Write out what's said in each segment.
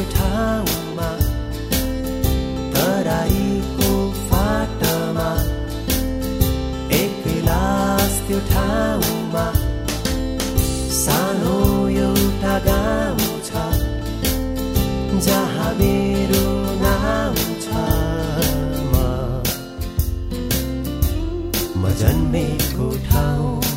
त्यो ठाउँमा तराईको फाटमा एक गिलास त्यो ठाउँमा सानो एउटा गाउँ छ जहाँ मेरो नाउँ छ म जन्मेको ठाउँ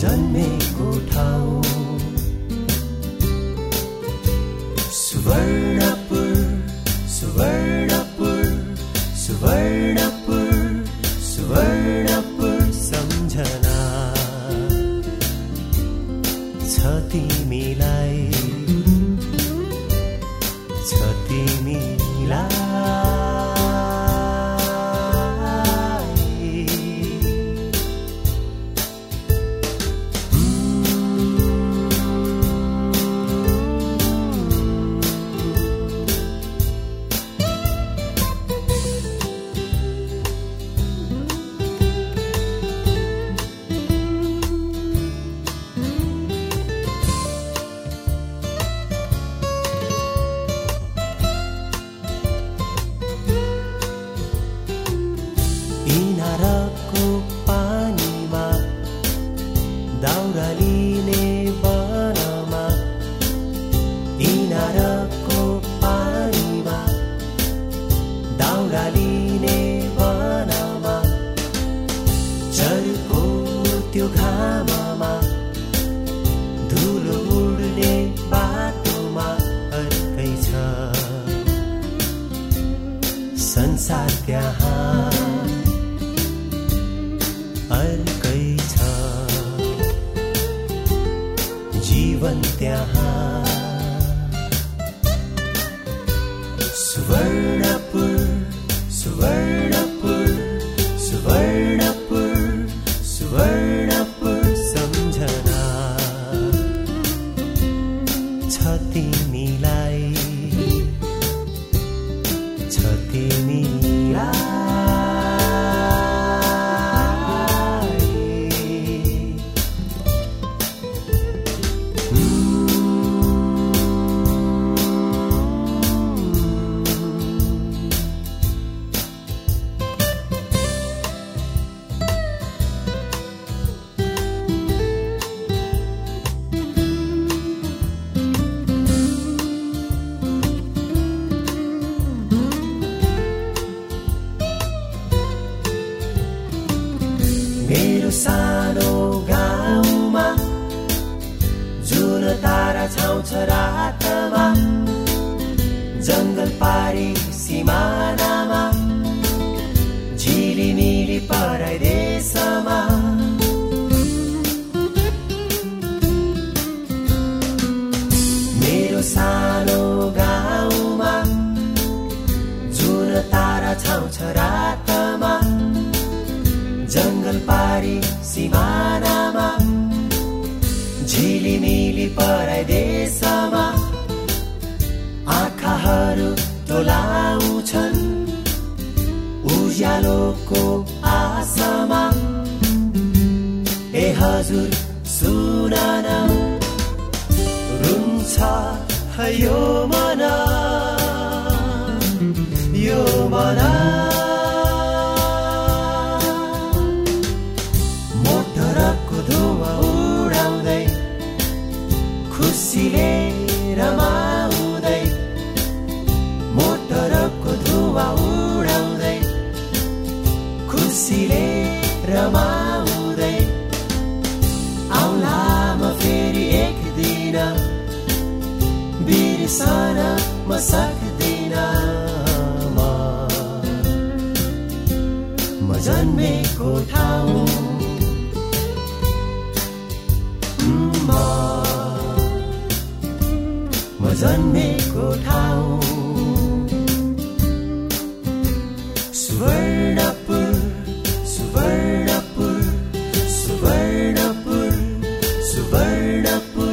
जन्मेको ठाउँ। सुवर्णपुर सुवर्णपुर सुवर्णपुर सुवर्णपुर सम्झना। छ तिमीलाई छ तिमीलाई। चर्को त्यो घाममा धुलो उड्ने बाटोमा अर्कै छ। संसार त्यहाँ अर्कै छ। जीवन त्यहाँ मेरो सानो गाउँमा जुन तारा छाउँछ रातमा जङ्गल पारी सिमानामा झिलिमिली पराई देशमा। मेरो सानो गाउँमा जुन तारा छाउँछ जङ्गल पारी सिमानामा झिलिमिली पराई देशमा आँखाहरू टोलाउँछन् उज्यालोको आशामा। ए हजुर सुन रुन्छ यो खुसीले रमाउँदै मोटरको धुवा उडाउँदै खुसीले रमाउँदै आउला म फेरि एक दिन बिर्सन म सक्दिन म जन्मेको ठाउँ Suvarnapur, Suvarnapur, Suvarnapur.